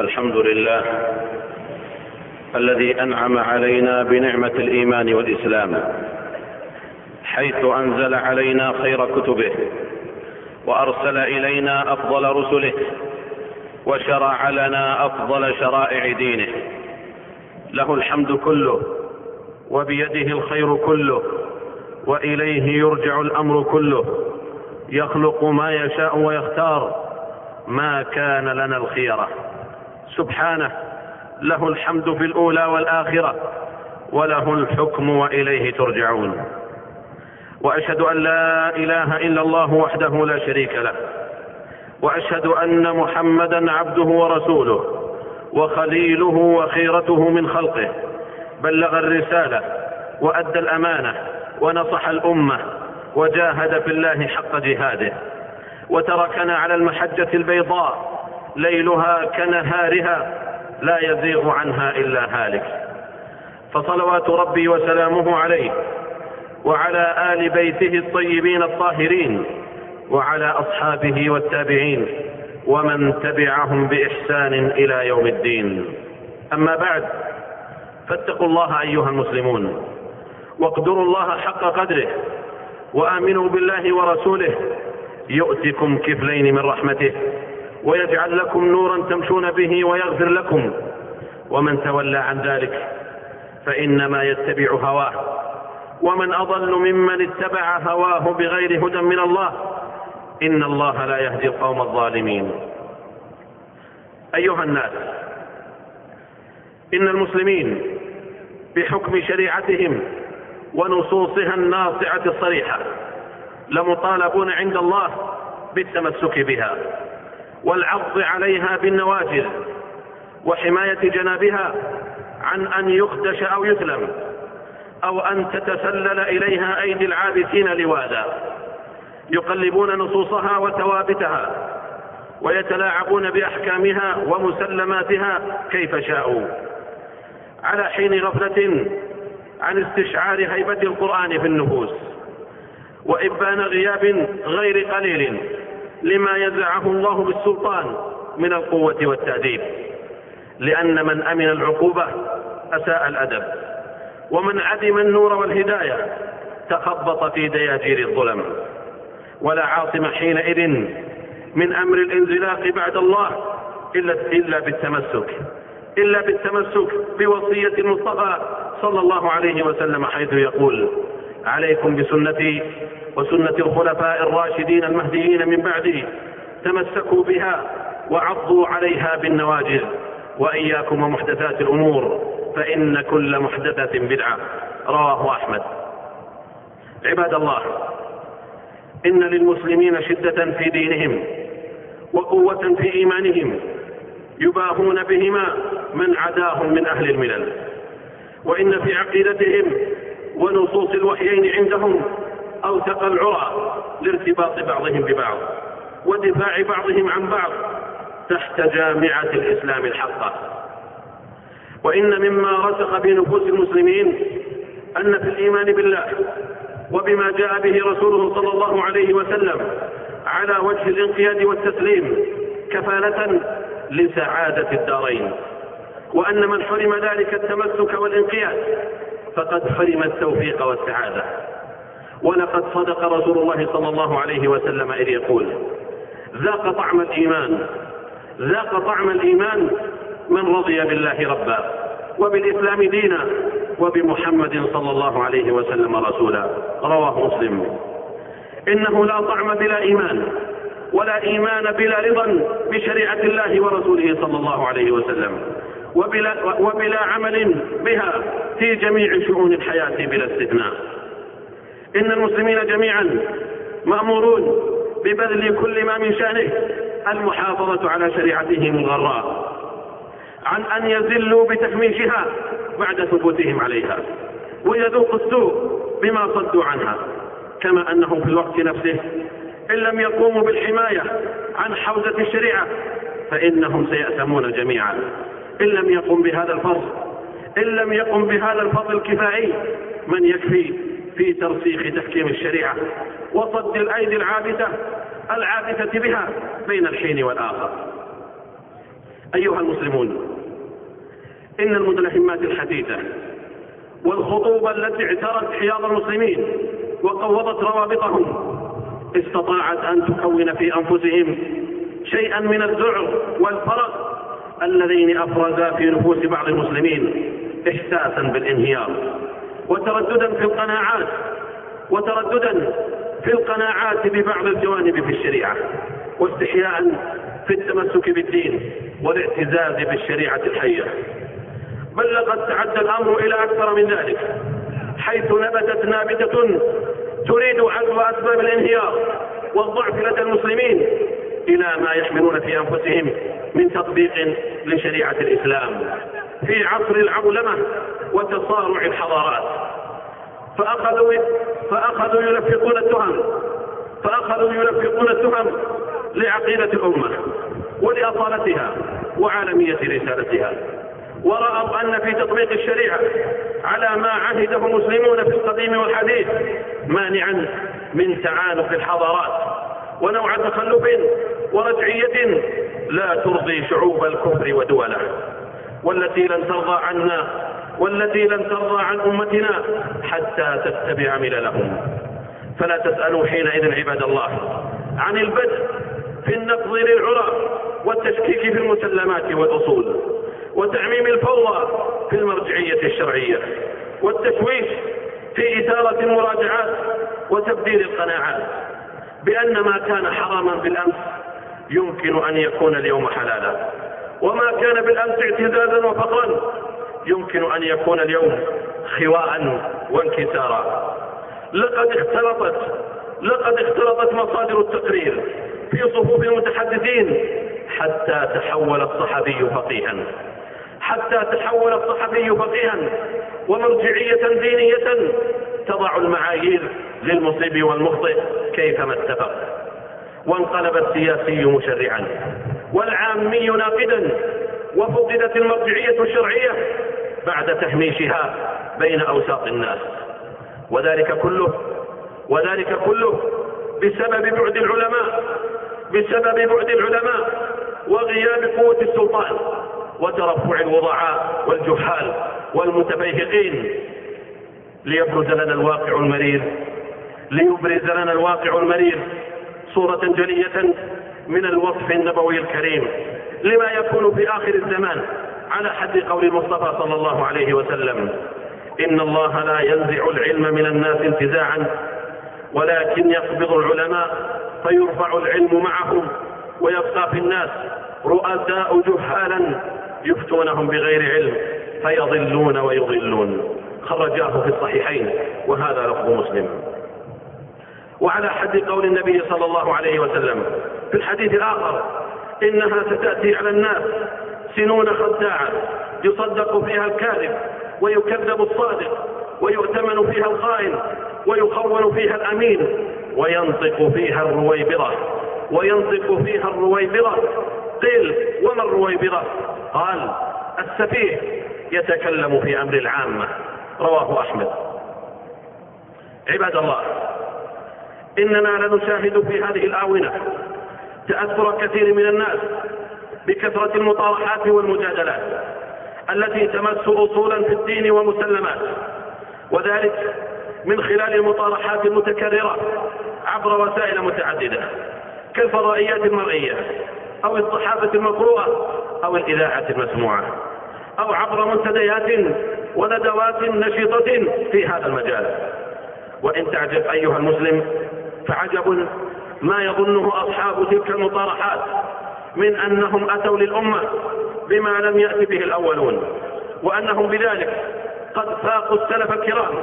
الحمد لله الذي أنعم علينا بنعمة الإيمان والإسلام حيث أنزل علينا خير كتبه وأرسل إلينا أفضل رسله وشرع لنا أفضل شرائع دينه. له الحمد كله وبيده الخير كله وإليه يرجع الأمر كله. يخلق ما يشاء ويختار ما كان لنا الخيره سبحانه له الحمد في الأولى والآخرة وله الحكم وإليه ترجعون. وأشهد أن لا إله إلا الله وحده لا شريك له. وأشهد أن محمدا عبده ورسوله وخليله وخيرته من خلقه. بلغ الرسالة وأدى الأمانة ونصح الأمة وجاهد في الله حق جهاده. وتركنا على المحجة البيضاء ليلها كنهارها لا يزيغ عنها إلا هالك. فصلوات ربي وسلامه عليه وعلى آل بيته الطيبين الطاهرين وعلى أصحابه والتابعين ومن تبعهم بإحسان إلى يوم الدين. أما بعد فاتقوا الله أيها المسلمون واقدروا الله حق قدره وآمنوا بالله ورسوله يؤتكم كفلين من رحمته. ويجعل لكم نورا تمشون به ويغفر لكم. ومن تولى عن ذلك فإنما يتبع هواه. ومن أضل ممن اتبع هواه بغير هدى من الله إن الله لا يهدي القوم الظالمين. أيها الناس إن المسلمين بحكم شريعتهم ونصوصها الناصعة الصريحة لمطالبون عند الله بالتمسك بها. والعض عليها بالنواجذ وحماية جنابها عن أن يخدش أو يثلم أو أن تتسلل إليها أيدي العابثين لواذا. يقلبون نصوصها وثوابتها ويتلاعبون بأحكامها ومسلماتها كيف شاءوا. على حين غفلة عن استشعار هيبة القرآن في النفوس وإبان غياب غير قليل لما يزعه الله بالسلطان من القوة والتأديب. لأن من أمن العقوبة أساء الأدب. ومن عدم النور والهداية تخبط في دياجير الظلم. ولا عاصم حينئذ من أمر الانزلاق بعد الله إلا إلا بالتمسك. إلا بالتمسك بوصية المصطفى صلى الله عليه وسلم حيث يقول عليكم بسنتي وسنة الخلفاء الراشدين المهديين من بعدي تمسكوا بها وعضوا عليها بالنواجذ وإياكم ومحدثات الأمور فإن كل محدثة بدعة. رواه أحمد. عباد الله إن للمسلمين شدة في دينهم وقوة في إيمانهم يباهون بهما من عداهم من أهل الملل. وإن في عقيدتهم ونصوص الوحيين عندهم اوثق العرى لارتباط بعضهم ببعض ودفاع بعضهم عن بعض تحت جامعة الإسلام الحقة. وإن مما رسخ في نفوس المسلمين أن في الإيمان بالله وبما جاء به رسوله صلى الله عليه وسلم على وجه الانقياد والتسليم كفالة لسعادة الدارين. وأن من حرم ذلك التمسك والانقياد فقد حرم التوفيق والسعادة. ولقد صدق رسول الله صلى الله عليه وسلم إذ يقول ذاق طعم الإيمان. ذاق طعم الإيمان من رضي بالله ربا وبالإسلام دينا وبمحمد صلى الله عليه وسلم رسولا. رواه مسلم. إنه لا طعم بلا إيمان ولا إيمان بلا رضا بشريعة الله ورسوله صلى الله عليه وسلم. وبلا, وبلا عمل بها في جميع شؤون الحياة بلا استثناء. إن المسلمين جميعا مأمورون ببذل كل ما من شأنه المحافظة على شريعتهم الغراء عن أن يزلوا بتحميشها بعد ثبوتهم عليها ويذوقوا السوء بما صدوا عنها كما أنهم في الوقت نفسه إن لم يقوموا بالحماية عن حوزة الشريعة فإنهم سيأثمون جميعا. إن لم يقم بهذا الفضل إن لم يقم بهذا الفضل الكفائي من يكفي في ترسيخ تحكيم الشريعة وصد الأيدي العابثه العابثه بها بين الحين والآخر. أيها المسلمون إن المتلهمات الحديثة والخطوبة التي اعترت حياض المسلمين وقوضت روابطهم استطاعت أن تكون في أنفسهم شيئا من الذعر والفرق اللذين أفرزا في نفوس بعض المسلمين إحساسا بالانهيار وترددا في القناعات وترددا في القناعات ببعض الجوانب في الشريعة واستحياء في التمسك بالدين والاعتزاز بالشريعة الحية. بل لقد تعدى الأمر إلى أكثر من ذلك حيث نبتت نابتة تريد عزو أسباب الانهيار والضعف لدى المسلمين إلى ما يحملون في أنفسهم من تطبيق لشريعة الإسلام. في عصر العولمة وتصارع الحضارات. فأخذوا فأخذوا يلفقون التهم. فأخذوا يلفقون التهم لعقيدة الأمة ولأصالتها وعالمية رسالتها. ورأوا أن في تطبيق الشريعة على ما عهده المسلمون في القديم والحديث مانعا من تعانق الحضارات. ونوع تخلف ورجعية لا ترضي شعوب الكفر ودوله والتي لن ترضى عنا والتي لن ترضى عن أمتنا حتى تتبع مللهم. فلا تسألوا حينئذ عباد الله عن البدء في النقض للعرى والتشكيك في المسلمات والأصول وتعميم الفوضى في المرجعية الشرعية والتشويش في إثارة المراجعات وتبديل القناعات. بأن ما كان حراما بالأمس يمكن أن يكون اليوم حلالا. وما كان بالأمس اعتزازا وفقرا يمكن أن يكون اليوم خواء وانكسارا. لقد اختلطت لقد اختلطت مصادر التقرير في صفوف المتحدثين حتى تحول الصحفي فقيها. حتى تحول الصحفي فقيها. ومرجعية دينية تضع المعايير للمصيب والمخطئ كيفما اتفق. وانقلب السياسي مشرعا. والعامي ناقدا. وفقدت المرجعية الشرعية بعد تهميشها بين أوساط الناس. وذلك كله وذلك كله بسبب بعد العلماء بسبب بعد العلماء وغياب قوة السلطان وترفع الوضعاء والجهال والمتفيهقين ليبرز لنا الواقع المرير ليبرز لنا الواقع المرير صورة جلية من الوصف النبوي الكريم لما يكون في آخر الزمان على حد قول المصطفى صلى الله عليه وسلم. إن الله لا ينزع العلم من الناس انتزاعا ولكن يقبض العلماء فيرفع العلم معهم ويبقى في الناس رؤساء جهالا يفتونهم بغير علم فيضلون ويضلون. خرجاه في الصحيحين وهذا لفظ مسلم. وعلى حد قول النبي صلى الله عليه وسلم. في الحديث الآخر إنها ستأتي على الناس سنون خداعة يصدق فيها الكاذب ويكذب الصادق ويؤتمن فيها الخائن ويخون فيها الأمين وينطق فيها الرويبضة وينطق فيها الرويبضة. قيل وما الرويبضة؟ قال السفيه يتكلم في أمر العامة. رواه أحمد. عباد الله إننا لنشاهد في هذه الآونة تأثر كثير من الناس بكثرة المطارحات والمجادلات التي تمس أصولا في الدين ومسلمات وذلك من خلال المطارحات المتكررة عبر وسائل متعددة كالفضائيات المرئية أو الصحافة المقروءة أو الإذاعة المسموعة أو عبر منتديات وندوات نشيطة في هذا المجال. وإن تعجب أيها المسلم فعجب ما يظنه أصحاب تلك المطارحات من أنهم أتوا للأمة بما لم يأت به الأولون وأنهم بذلك قد فاقوا السلف الكرام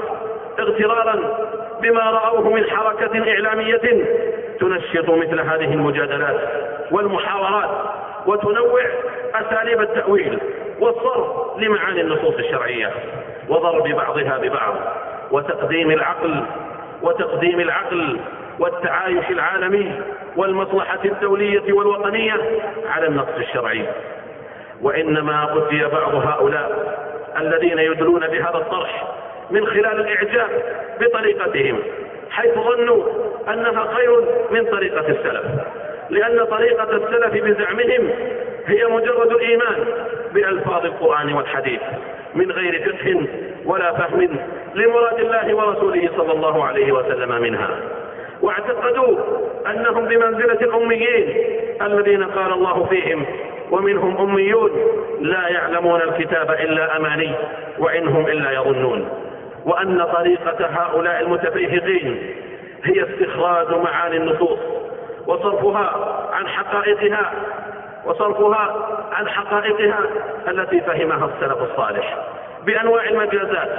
اغترارا بما رأوه من حركة إعلامية تنشط مثل هذه المجادلات والمحاورات وتنوع أساليب التأويل والصرف لمعاني النصوص الشرعية وضرب بعضها ببعض وتقديم العقل وتقديم العقل والتعايش العالمي والمصلحة الدولية والوطنية على النص الشرعي. وإنما أتي بعض هؤلاء الذين يدلون بهذا الطرح من خلال الإعجاب بطريقتهم حيث ظنوا أنها خير من طريقة السلف. لأن طريقة السلف بزعمهم هي مجرد الإيمان بألفاظ القرآن والحديث من غير فقه ولا فهم لمراد الله ورسوله صلى الله عليه وسلم منها. واعتقدوا أنهم بمنزلة الأميين الذين قال الله فيهم ومنهم أميون لا يعلمون الكتاب إلا أماني وإنهم إلا يظنون. وأن طريقة هؤلاء المتفيهقين هي استخراج معاني النصوص وصرفها عن حقائقها وصرفها عن حقائقها التي فهمها السلف الصالح بأنواع المجازات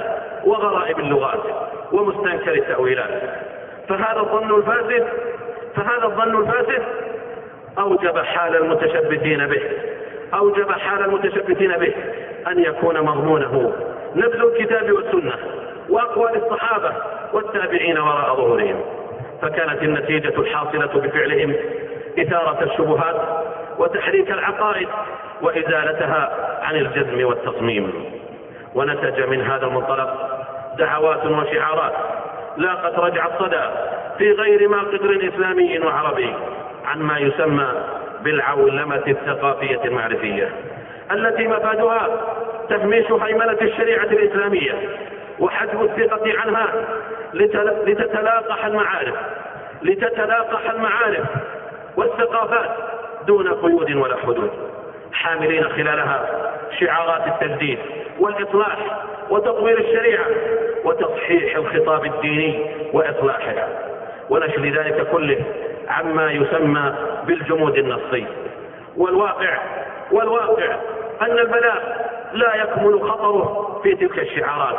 وغرائب اللغات ومستنكر التأويلات. فهذا الظن الفاسد فهذا الظن الفاسد أوجب حال المتشبثين به أوجب حال المتشبثين به أن يكون مضمونه. نبذ الكتاب والسنة وأقوال الصحابة والتابعين وراء ظهورهم. فكانت النتيجة الحاصلة بفعلهم إثارة الشبهات وتحريك العقائد وإزالتها عن الجزم والتصميم. ونتج من هذا المنطلق دعوات وشعارات لاقت رجع الصدى في غير ما قدر إسلامي وعربي عن ما يسمى بالعولمة الثقافية المعرفية التي مفادها تهميش هيمنة الشريعة الإسلامية وحجب الثقة عنها لتتلاقح المعارف لتتلاقح المعارف والثقافات دون قيود ولا حدود. حاملين خلالها شعارات التجديد والإصلاح وتطوير الشريعة وتصحيح الخطاب الديني وإصلاحها ونشر ذلك كله عما يسمى بالجمود النصي. والواقع والواقع أن البلاء لا يكمن خطره في تلك الشعارات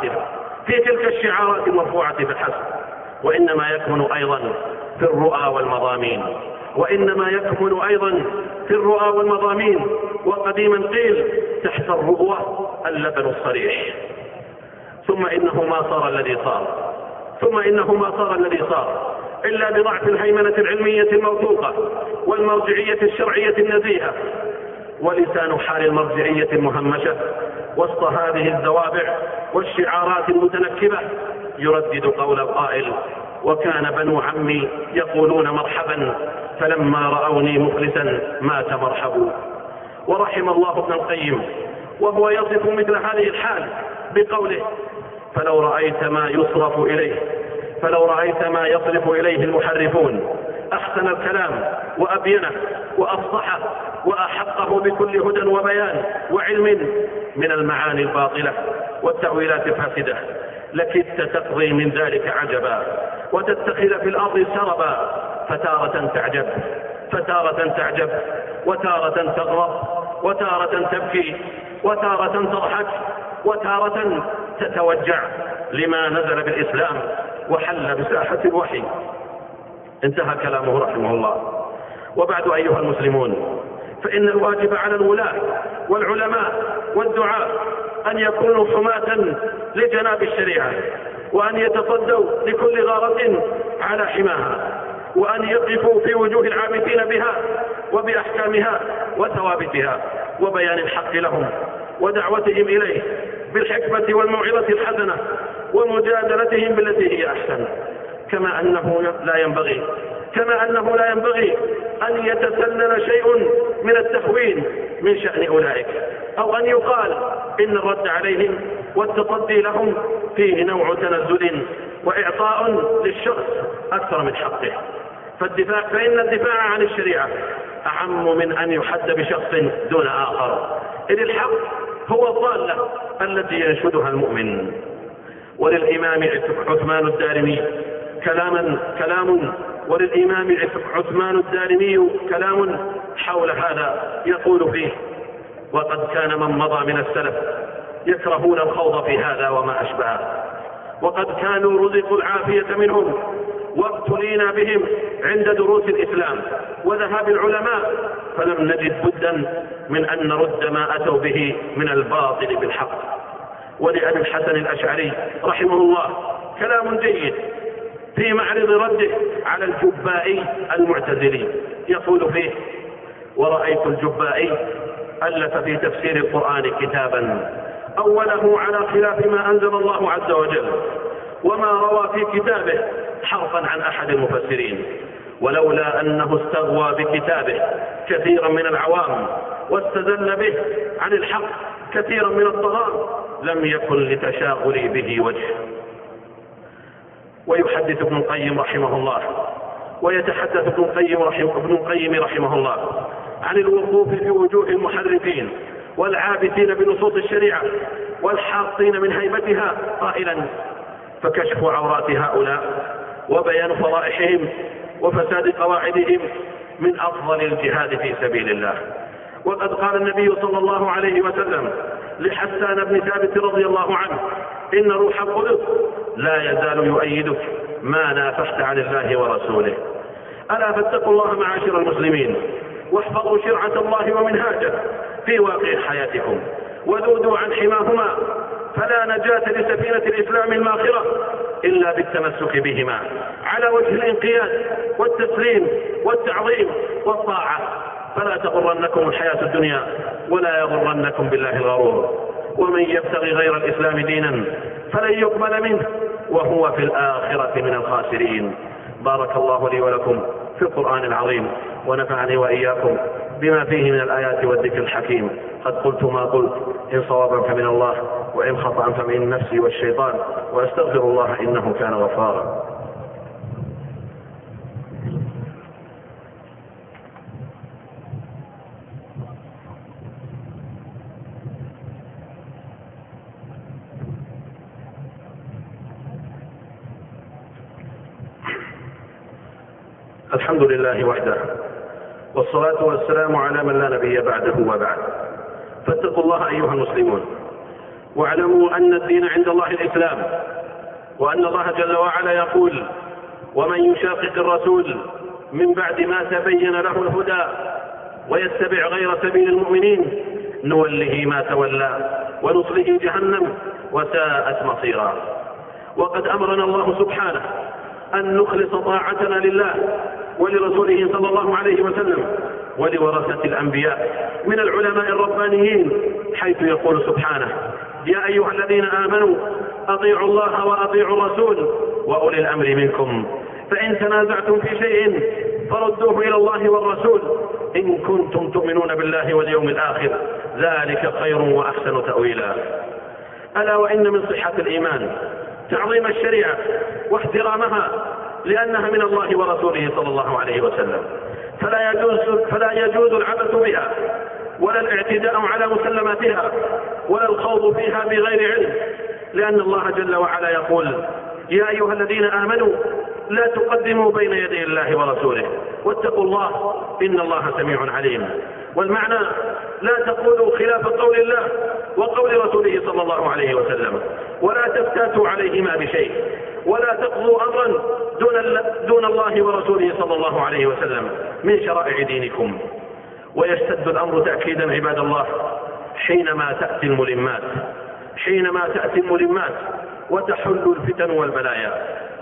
في تلك الشعارات المرفوعة فحسب وإنما يكمن أيضا في الرؤى والمضامين. وإنما يكمن أيضا في الرؤى والمضامين. وقديما قيل تحت الرؤوة اللبن الصريح ثم إنه ما صار الذي صار. ثم إنه ما صار الذي صار. إلا بضعف الهيمنة العلمية الموثوقة والمرجعية الشرعية النزيهة. ولسان حال المرجعية المهمشة. وسط هذه الزوابع والشعارات المتنكبة يردد قول القائل وكان بنو عمي يقولون مرحبا فلما رأوني مخلصا مات مرحب ورحم الله ابن القيم وهو يصف مثل هذه الحال. بقوله فلو رأيت ما يصرف إليه فلو رأيت ما يصرف إليه المحرفون أحسن الكلام وأبينه وأفصحه وأحقه بكل هدى وبيان وعلم من المعاني الباطلة والتأويلات الفاسدة. لكدت تقضي من ذلك عجبا وتتخذ في الأرض سربا فتارة تعجب فتارة تعجب وتارة تغضب وتارة تبكي وتارة تضحك وتارة تتوجع لما نزل بالإسلام وحل بساحة الوحي. انتهى كلامه رحمه الله. وبعد أيها المسلمون فإن الواجب على الولاة والعلماء والدعاء أن يكونوا حماة لجناب الشريعة وأن يتصدوا لكل غارة على حماها وأن يقفوا في وجوه العابثين بها وبأحكامها وثوابتها وبيان الحق لهم ودعوتهم إليه. بالحكمة والموعظة الحسنة ومجادلتهم بالتي هي أحسن. كما أنه لا ينبغي كما أنه لا ينبغي أن يتسلل شيء من التهوين من شأن أولئك أو أن يقال إن الرد عليهم والتصدي لهم فيه نوع تنزل وإعطاء للشخص أكثر من حقه. فالدفاع فإن الدفاع عن الشريعة أعم من أن يحد بشخص دون آخر. إذ الحق هو الضالة التي ينشدها المؤمن. وللإمام عثمان الدارمي كلاما كلام وللإمام عثمان الدارمي كلام حول هذا يقول فيه وقد كان من مضى من السلف يكرهون الخوض في هذا وما أشبهه وقد كانوا رزقوا العافية منهم وابتلينا بهم عند دروس الإسلام وذهاب العلماء فلم نجد بدا من أن نرد ما أتوا به من الباطل بالحق. ولأبي الحسن الأشعري رحمه الله كلام جيد في معرض رده على الجبائي المعتزلي. يقول فيه ورأيت الجبائي ألف في تفسير القرآن كتابا أوله على خلاف ما أنزل الله عز وجل وما روى في كتابه حرفا عن أحد المفسرين ولولا أنه استغوى بكتابه كثيرا من العوام واستدل به عن الحق كثيرا من الطغاة لم يكن لتشاغلي به وجه. ويحدث ابن القيم رحمه الله ويتحدث ابن القيم رحمه, ابن القيم رحمه الله عن الوقوف في وجوه المحرفين والعابثين بنصوص الشريعة والحاطين من هيبتها قائلا فكشف عورات هؤلاء وبيان فضائحهم وفساد قواعدهم من أفضل الجهاد في سبيل الله. وقد قال النبي صلى الله عليه وسلم لحسان بن ثابت رضي الله عنه إن روح القدس لا يزال يؤيدك ما نافحت عن الله ورسوله. ألا فاتقوا الله معاشر المسلمين واحفظوا شرعة الله ومنهاجه في واقع حياتكم وذودوا عن حماهما فلا نجاة لسفينة الإسلام الماخرة إلا بالتمسك بهما على وجه الانقياد والتسليم والتعظيم والطاعة. فلا تغرنكم الحياة الدنيا ولا يغرنكم بالله الغرور. ومن يبتغي غير الإسلام دينا فلن يقبل منه وهو في الآخرة من الخاسرين. بارك الله لي ولكم. في القرآن العظيم ونفعني وإياكم بما فيه من الآيات والذكر الحكيم. قد قلت ما قلت إن صوابا فمن الله وإن خطأ فمن نفسي والشيطان وأستغفر الله إنه كان غفارا. الحمد لله وحده. والصلاة والسلام على من لا نبي بعده وبعد. فاتقوا الله أيها المسلمون. واعلموا أن الدين عند الله الإسلام. وأن الله جل وعلا يقول ومن يشاقق الرسول من بعد ما تبين له الهدى ويتبع غير سبيل المؤمنين نوله ما تولى ونصله جهنم وساءت مصيرا. وقد أمرنا الله سبحانه أن نخلص طاعتنا لله ولرسوله صلى الله عليه وسلم ولورثة الأنبياء من العلماء الربانيين حيث يقول سبحانه يا أيها الذين آمنوا أطيعوا الله وأطيعوا الرسول وأولي الأمر منكم. فإن تنازعتم في شيء فردوه إلى الله والرسول. إن كنتم تؤمنون بالله واليوم الآخر ذلك خير وأحسن تأويلا. ألا وإن من صحة الإيمان تعظيم الشريعة واحترامها لأنها من الله ورسوله صلى الله عليه وسلم. فلا يجوز, فلا يجوز العبث بها ولا الاعتداء على مسلماتها ولا الخوض فيها بغير علم. لأن الله جل وعلا يقول يا أيها الذين آمنوا لا تقدموا بين يدي الله ورسوله واتقوا الله إن الله سميع عليم. والمعنى لا تقولوا خلاف قول الله وقول رسوله صلى الله عليه وسلم ولا تفتاتوا عليهما بشيء. ولا تقضوا أمرا دون, دون الله ورسوله صلى الله عليه وسلم من شرائع دينكم. ويشتد الأمر تأكيدا عباد الله حينما تأتي الملمات حينما تأتي الملمات وتحل الفتن والبلايا.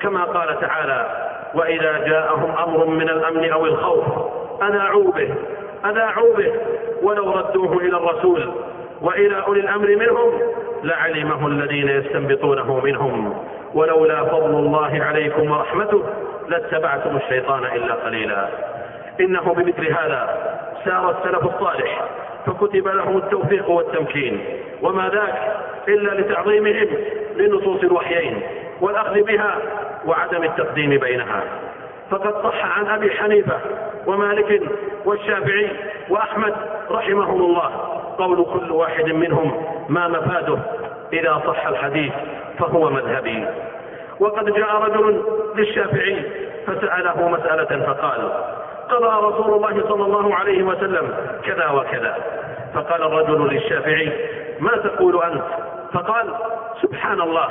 كما قال تعالى وإذا جاءهم أمر من الأمن أو الخوف أذاعوا به أذاعوا به ولو ردوه إلى الرسول وإلى أولي الأمر منهم لعلمه الذين يستنبطونه منهم. ولولا فضل الله عليكم ورحمته لاتبعتم الشيطان إلا قليلا. إنه بمثل هذا سار السلف الصالح فكتب لهم التوفيق والتمكين. وما ذاك إلا لتعظيمهم لنصوص الوحيين والأخذ بها وعدم التقديم بينها. فقد صح عن أبي حنيفة ومالك والشافعي وأحمد رحمهم الله قول كل واحد منهم ما مفاده. إذا صح الحديث فهو مذهبي. وقد جاء رجل للشافعي فسأله مسألة فقال قضى رسول الله صلى الله عليه وسلم كذا وكذا. فقال الرجل للشافعي ما تقول أنت؟ فقال سبحان الله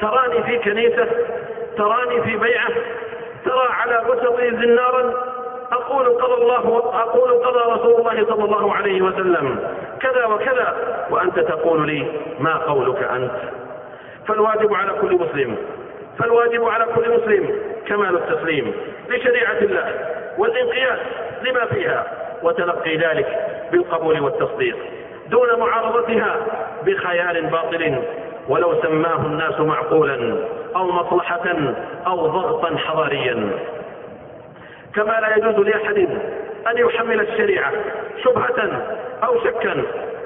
تراني في كنيسة تراني في بيعة ترى على وسطي زنارا أقول قضى الله أقول قضى رسول الله صلى الله عليه وسلم. كذا وكذا وأنت تقول لي ما قولك أنت؟ فالواجب على كل مسلم فالواجب على كل مسلم كمال التسليم لشريعة الله والانقياد لما فيها وتلقي ذلك بالقبول والتصديق دون معارضتها بخيال باطل ولو سماه الناس معقولا أو مصلحة أو ضغطا حضاريا. كما لا يجوز لأحد أن يحمل الشريعة شبهة أو شكا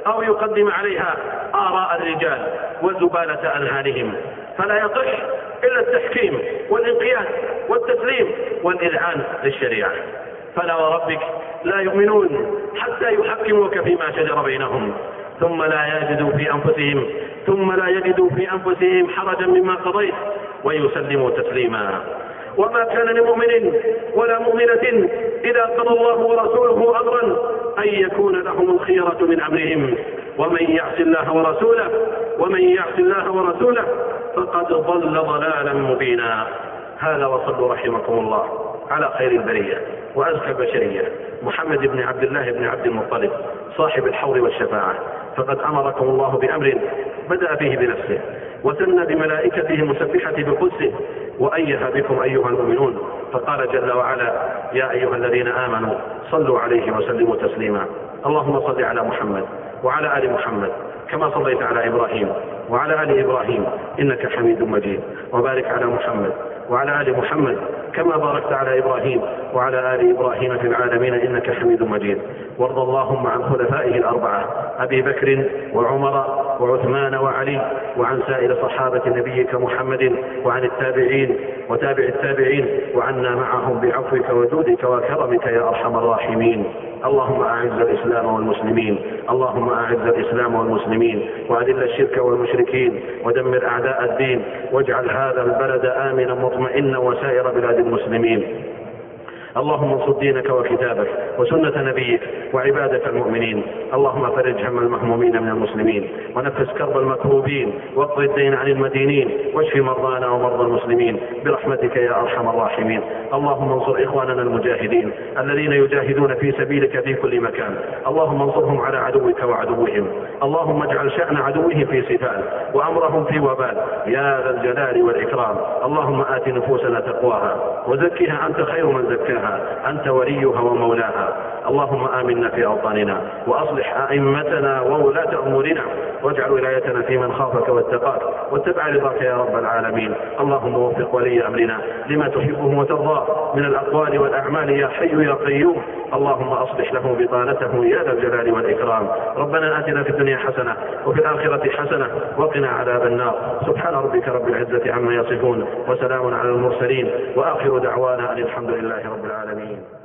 أو يقدم عليها آراء الرجال وزبالة أذهانهم فلا يصح إلا التحكيم والانقياد والتسليم والإذعان للشريعة. فلا وربك لا يؤمنون حتى يحكموك فيما شجر بينهم. ثم لا يجدوا في أنفسهم ثم لا يجدوا في أنفسهم حرجا مما قضيت ويسلموا تسليما. وما كان لمؤمن ولا مؤمنة إذا قضى الله ورسوله أمرا أن يكون لهم الخيرة من أمرهم. ومن يعص الله ورسوله ومن يعص الله ورسوله فقد ضل ضلالا مبينا. هذا وصلوا رحمكم الله على خير البرية وأزكى البشرية. محمد بن عبد الله بن عبد المطلب صاحب الحور والشفاعة. فقد أمركم الله بأمر بدأ به بنفسه وثنى بملائكته المسبحة بقدسه وأيها بكم أيها المؤمنون فقال جل وعلا يا أيها الذين آمنوا صلوا عليه وسلموا تسليما. اللهم صل على محمد وعلى آل محمد كما صليت على إبراهيم وعلى آل إبراهيم إنك حميد مجيد وبارك على محمد. وعلى آل محمد كما باركت على إبراهيم وعلى آل إبراهيم في العالمين إنك حميد مجيد. وارض اللهم عن خلفائه الأربعة أبي بكر وعمر وعثمان وعلي وعن سائر صحابة نبيك محمد وعن التابعين وتابع التابعين وعنا معهم بعفوك وجودك وكرمك يا أرحم الراحمين. اللهم أعز الإسلام والمسلمين. اللهم أعز الإسلام والمسلمين. وأذل الشرك والمشركين. ودمر أعداء الدين. واجعل هذا البلد آمنا مطمئنا وسائر بلاد المسلمين. اللهم انصر دينك وكتابك وسنة نبيك وعبادك المؤمنين. اللهم فرج هم المهمومين من المسلمين. ونفس كرب المكروبين. واقض الدين عن المدينين. واشف مرضانا ومرضى المسلمين. برحمتك يا أرحم الراحمين. اللهم انصر إخواننا المجاهدين الذين يجاهدون في سبيلك في كل مكان. اللهم انصرهم على عدوك وعدوهم. اللهم اجعل شأن عدوهم في سفال وأمرهم في وبال. يا ذا الجلال والإكرام. اللهم آت نفوسنا تقواها وزكها أنت خير من زكاها. أنت وليها ومولاها. اللهم آمنا في أوطاننا وأصلح أئمتنا وولاة أمورنا واجعل ولايتنا في من خافك واتقاك واتبع رضاك يا رب العالمين. اللهم وفق ولي أمرنا لما تحبه وترضاه من الأقوال والأعمال يا حي يا قيوم. اللهم أصلح له بطانته يا ذا الجلال والإكرام. ربنا آتنا في الدنيا حسنة وفي الآخرة حسنة وقنا عذاب النار. سبحان ربك رب العزة عما يصفون وسلام على المرسلين. وآخر دعوانا أن الحمد لله رب العالمين.